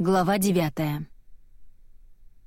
Глава 9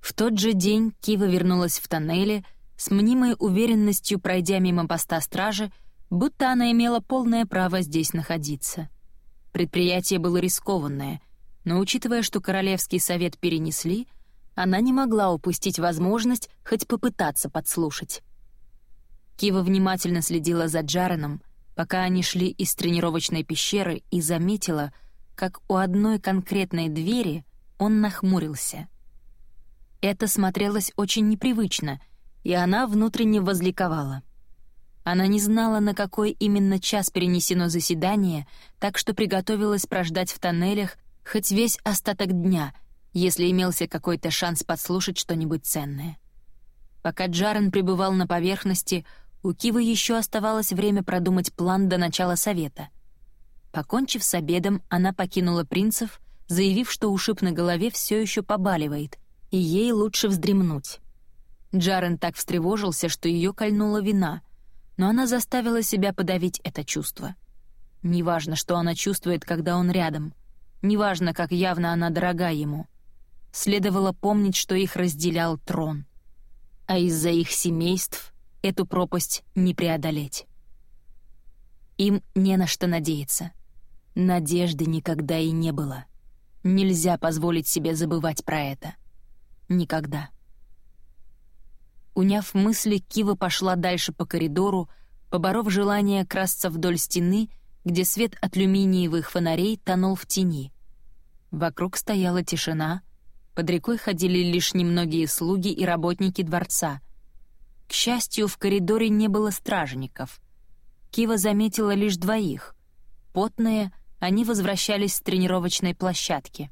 В тот же день Кива вернулась в тоннеле, с мнимой уверенностью пройдя мимо поста стражи, будто она имела полное право здесь находиться. Предприятие было рискованное, но учитывая, что Королевский совет перенесли, она не могла упустить возможность хоть попытаться подслушать. Кива внимательно следила за Джареном, пока они шли из тренировочной пещеры и заметила, как у одной конкретной двери он нахмурился. Это смотрелось очень непривычно, и она внутренне возликовала. Она не знала, на какой именно час перенесено заседание, так что приготовилась прождать в тоннелях хоть весь остаток дня, если имелся какой-то шанс подслушать что-нибудь ценное. Пока Джарен пребывал на поверхности, у Кивы еще оставалось время продумать план до начала совета. Покончив с обедом, она покинула принцев, заявив, что ушиб на голове все еще побаливает, и ей лучше вздремнуть. Джарен так встревожился, что ее кольнула вина, но она заставила себя подавить это чувство. Неважно, что она чувствует, когда он рядом, неважно, как явно она дорога ему. Следовало помнить, что их разделял трон. А из-за их семейств эту пропасть не преодолеть. Им не на что надеяться. Надежды никогда и не было. Нельзя позволить себе забывать про это. Никогда. Уняв мысли, Кива пошла дальше по коридору, поборов желание красться вдоль стены, где свет от люминиевых фонарей тонул в тени. Вокруг стояла тишина, под рекой ходили лишь немногие слуги и работники дворца, к счастью, в коридоре не было стражников. Кива заметила лишь двоих. Потные, они возвращались с тренировочной площадки.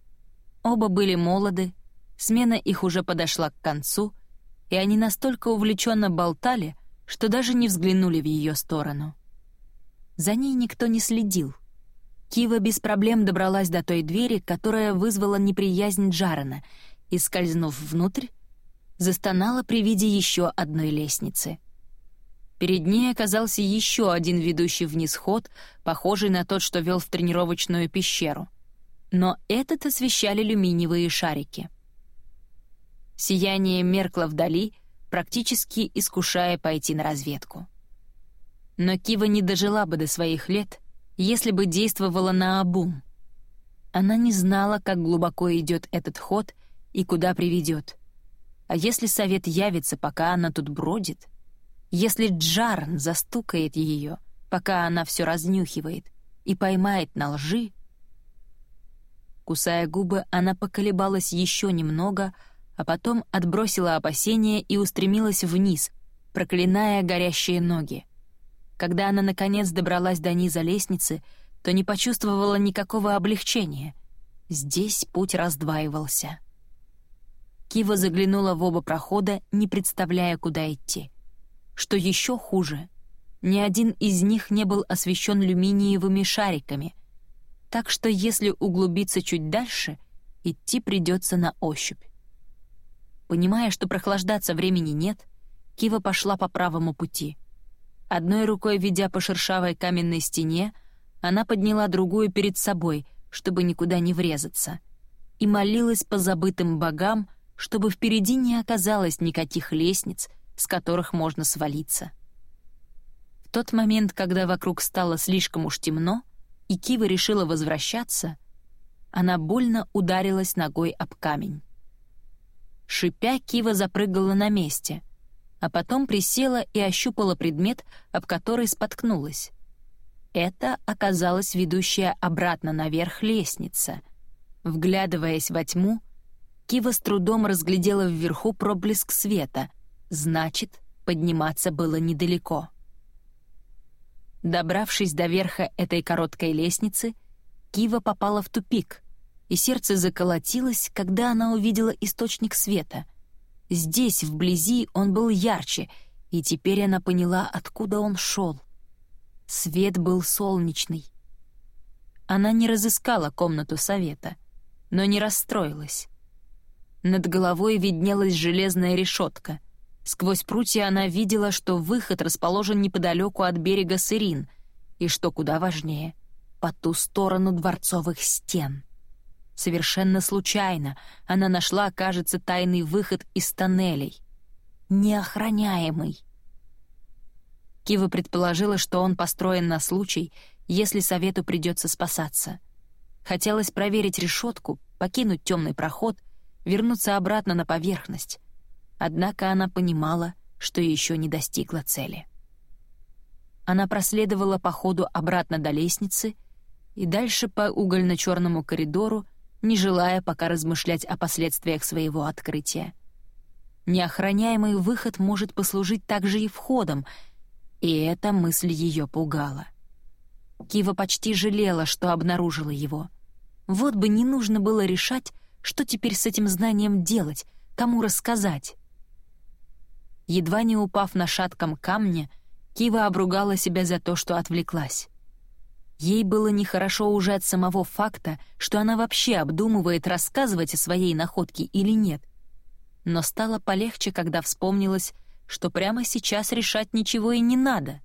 Оба были молоды, смена их уже подошла к концу, и они настолько увлеченно болтали, что даже не взглянули в ее сторону. За ней никто не следил. Кива без проблем добралась до той двери, которая вызвала неприязнь Джарена, и, скользнув внутрь, застонала при виде еще одной лестницы. Перед ней оказался еще один ведущий вниз ход, похожий на тот, что вел в тренировочную пещеру. Но этот освещали люминиевые шарики. Сияние меркло вдали, практически искушая пойти на разведку. Но Кива не дожила бы до своих лет, если бы действовала на обум. Она не знала, как глубоко идет этот ход и куда приведет — а если совет явится, пока она тут бродит? Если Джарн застукает ее, пока она все разнюхивает, и поймает на лжи? Кусая губы, она поколебалась еще немного, а потом отбросила опасения и устремилась вниз, проклиная горящие ноги. Когда она, наконец, добралась до низа лестницы, то не почувствовала никакого облегчения. Здесь путь раздваивался. Кива заглянула в оба прохода, не представляя, куда идти. Что еще хуже, ни один из них не был освещен люминиевыми шариками, так что если углубиться чуть дальше, идти придется на ощупь. Понимая, что прохлаждаться времени нет, Кива пошла по правому пути. Одной рукой, ведя по шершавой каменной стене, она подняла другую перед собой, чтобы никуда не врезаться, и молилась по забытым богам, чтобы впереди не оказалось никаких лестниц, с которых можно свалиться. В тот момент, когда вокруг стало слишком уж темно, и Кива решила возвращаться, она больно ударилась ногой об камень. Шипя, Кива запрыгала на месте, а потом присела и ощупала предмет, об который споткнулась. Это оказалась ведущая обратно наверх лестница. Вглядываясь во тьму, Кива с трудом разглядела вверху проблеск света, значит, подниматься было недалеко. Добравшись до верха этой короткой лестницы, Кива попала в тупик, и сердце заколотилось, когда она увидела источник света. Здесь, вблизи, он был ярче, и теперь она поняла, откуда он шел. Свет был солнечный. Она не разыскала комнату совета, но не расстроилась. Над головой виднелась железная решетка. Сквозь прутья она видела, что выход расположен неподалеку от берега Сырин, и, что куда важнее, по ту сторону дворцовых стен. Совершенно случайно она нашла, кажется, тайный выход из тоннелей. Неохраняемый. Кива предположила, что он построен на случай, если совету придется спасаться. Хотелось проверить решетку, покинуть темный проход, вернуться обратно на поверхность. Однако она понимала, что еще не достигла цели. Она проследовала по ходу обратно до лестницы и дальше по угольно-черному коридору, не желая пока размышлять о последствиях своего открытия. Неохраняемый выход может послужить также и входом, и эта мысль ее пугала. Кива почти жалела, что обнаружила его. Вот бы не нужно было решать, что теперь с этим знанием делать, кому рассказать. Едва не упав на шатком камне, Кива обругала себя за то, что отвлеклась. Ей было нехорошо уже от самого факта, что она вообще обдумывает, рассказывать о своей находке или нет. Но стало полегче, когда вспомнилось, что прямо сейчас решать ничего и не надо.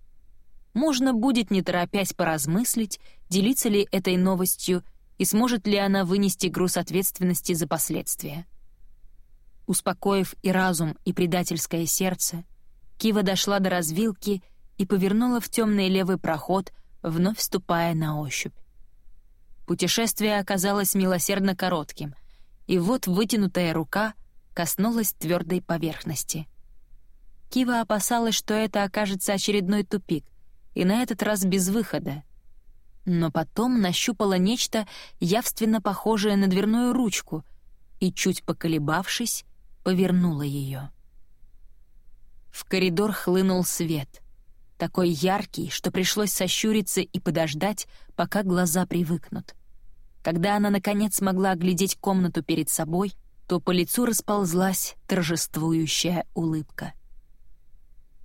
Можно будет, не торопясь, поразмыслить, делиться ли этой новостью и сможет ли она вынести груз ответственности за последствия. Успокоив и разум, и предательское сердце, Кива дошла до развилки и повернула в темный левый проход, вновь ступая на ощупь. Путешествие оказалось милосердно коротким, и вот вытянутая рука коснулась твердой поверхности. Кива опасалась, что это окажется очередной тупик, и на этот раз без выхода. Но потом нащупала нечто явственно похожее на дверную ручку и, чуть поколебавшись, повернула ее. В коридор хлынул свет — такой яркий, что пришлось сощуриться и подождать, пока глаза привыкнут. Когда она, наконец, смогла оглядеть комнату перед собой, то по лицу расползлась торжествующая улыбка.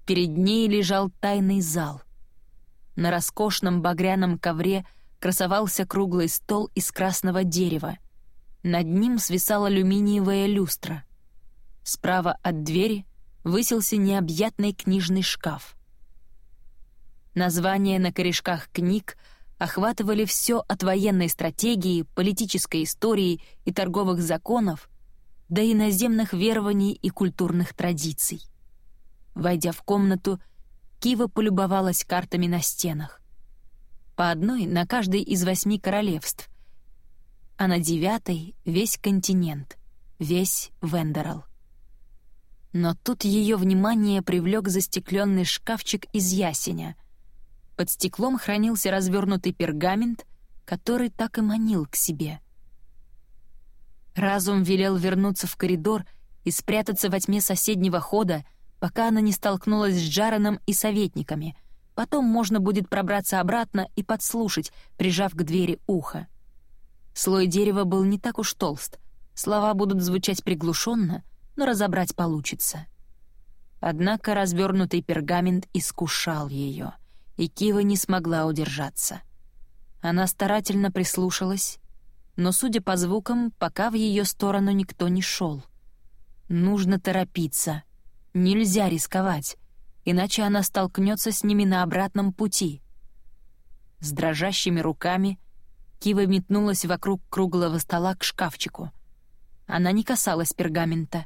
Перед ней лежал тайный зал. На роскошном багряном ковре красовался круглый стол из красного дерева. Над ним свисала алюминиевая люстра. Справа от двери высился необъятный книжный шкаф — Названия на корешках книг охватывали все от военной стратегии, политической истории и торговых законов до иноземных верований и культурных традиций. Войдя в комнату, Кива полюбовалась картами на стенах. По одной на каждой из восьми королевств, а на девятой — весь континент, весь Вендерал. Но тут ее внимание привлек застекленный шкафчик из ясеня — под стеклом хранился развернутый пергамент, который так и манил к себе. Разум велел вернуться в коридор и спрятаться во тьме соседнего хода, пока она не столкнулась с Джараном и советниками. Потом можно будет пробраться обратно и подслушать, прижав к двери ухо. Слой дерева был не так уж толст. Слова будут звучать приглушенно, но разобрать получится. Однако развернутый пергамент искушал ее — и Кива не смогла удержаться. Она старательно прислушалась, но, судя по звукам, пока в ее сторону никто не шел. Нужно торопиться. Нельзя рисковать, иначе она столкнется с ними на обратном пути. С дрожащими руками Кива метнулась вокруг круглого стола к шкафчику. Она не касалась пергамента.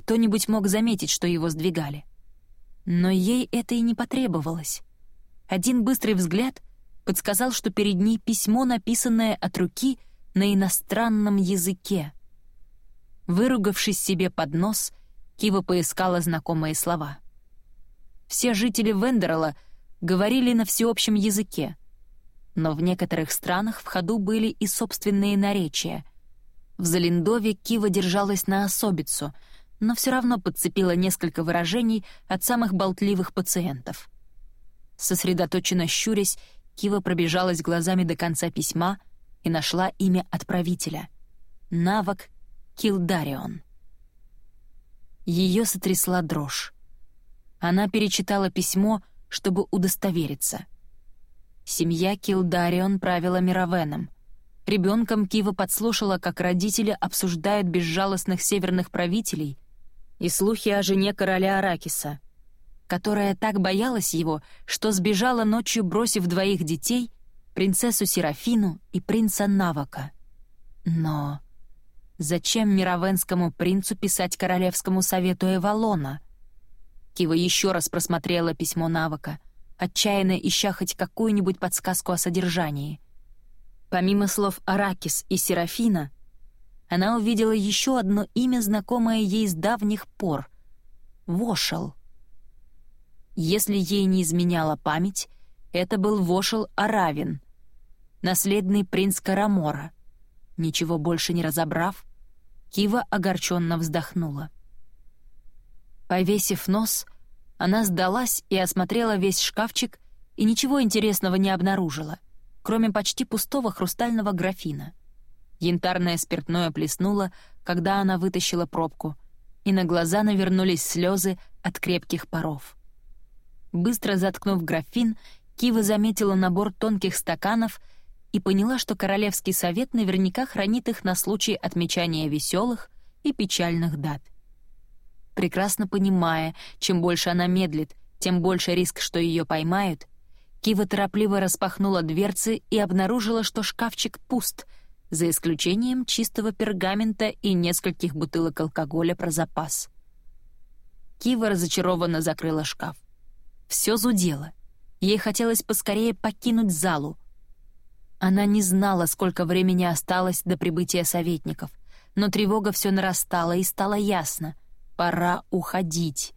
Кто-нибудь мог заметить, что его сдвигали. Но ей это и не потребовалось. Один быстрый взгляд подсказал, что перед ней письмо, написанное от руки на иностранном языке. Выругавшись себе под нос, Кива поискала знакомые слова. Все жители Вендерла говорили на всеобщем языке, но в некоторых странах в ходу были и собственные наречия. В Залиндове Кива держалась на особицу, но все равно подцепила несколько выражений от самых болтливых пациентов — Сосредоточенно щурясь, Кива пробежалась глазами до конца письма и нашла имя отправителя — Навок Килдарион. Ее сотрясла дрожь. Она перечитала письмо, чтобы удостовериться. Семья Килдарион правила Мировеном. Ребенком Кива подслушала, как родители обсуждают безжалостных северных правителей и слухи о жене короля Аракиса — которая так боялась его, что сбежала ночью, бросив двоих детей, принцессу Серафину и принца Навака. Но зачем мировенскому принцу писать Королевскому совету Эвалона? Кива еще раз просмотрела письмо навыка, отчаянно ища хоть какую-нибудь подсказку о содержании. Помимо слов «Аракис» и «Серафина», она увидела еще одно имя, знакомое ей с давних пор — Вошел. Если ей не изменяла память, это был Вошел Аравин, наследный принц Карамора. Ничего больше не разобрав, Кива огорченно вздохнула. Повесив нос, она сдалась и осмотрела весь шкафчик и ничего интересного не обнаружила, кроме почти пустого хрустального графина. Янтарное спиртное плеснуло, когда она вытащила пробку, и на глаза навернулись слезы от крепких паров. Быстро заткнув графин, Кива заметила набор тонких стаканов и поняла, что Королевский совет наверняка хранит их на случай отмечания веселых и печальных дат. Прекрасно понимая, чем больше она медлит, тем больше риск, что ее поймают, Кива торопливо распахнула дверцы и обнаружила, что шкафчик пуст, за исключением чистого пергамента и нескольких бутылок алкоголя про запас. Кива разочарованно закрыла шкаф. Все зудело. Ей хотелось поскорее покинуть залу. Она не знала, сколько времени осталось до прибытия советников, но тревога все нарастала, и стало ясно — пора уходить.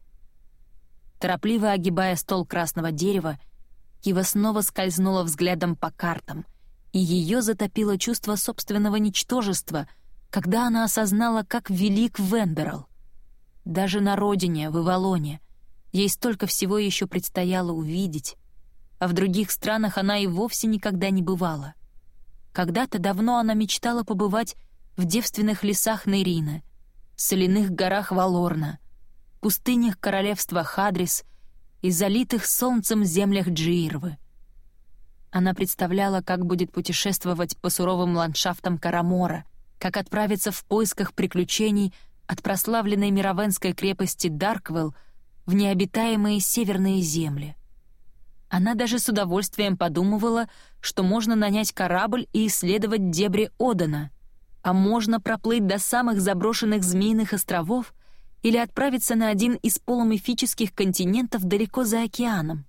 Торопливо огибая стол красного дерева, Кива снова скользнула взглядом по картам, и ее затопило чувство собственного ничтожества, когда она осознала, как велик Вендерл. Даже на родине, в Ивалоне, Ей столько всего еще предстояло увидеть, а в других странах она и вовсе никогда не бывала. Когда-то давно она мечтала побывать в девственных лесах Нейрина, соляных горах Валорна, пустынях королевства Хадрис и залитых солнцем землях Джирвы. Она представляла, как будет путешествовать по суровым ландшафтам Карамора, как отправиться в поисках приключений от прославленной мировенской крепости Дарквелл в необитаемые северные земли. Она даже с удовольствием подумывала, что можно нанять корабль и исследовать дебри Одана, а можно проплыть до самых заброшенных Змеиных островов или отправиться на один из полумифических континентов далеко за океаном.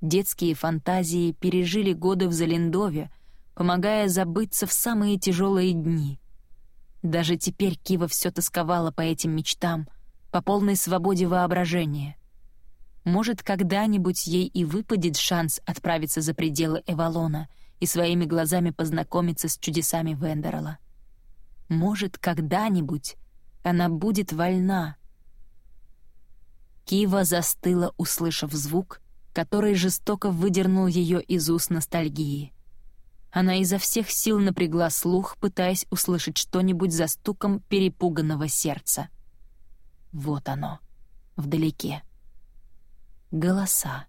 Детские фантазии пережили годы в Залендове, помогая забыться в самые тяжелые дни. Даже теперь Кива все тосковала по этим мечтам — по полной свободе воображения. Может, когда-нибудь ей и выпадет шанс отправиться за пределы Эвалона и своими глазами познакомиться с чудесами Вендерла. Может, когда-нибудь она будет вольна. Кива застыла, услышав звук, который жестоко выдернул ее из уст ностальгии. Она изо всех сил напрягла слух, пытаясь услышать что-нибудь за стуком перепуганного сердца — вот оно, вдалеке. Голоса.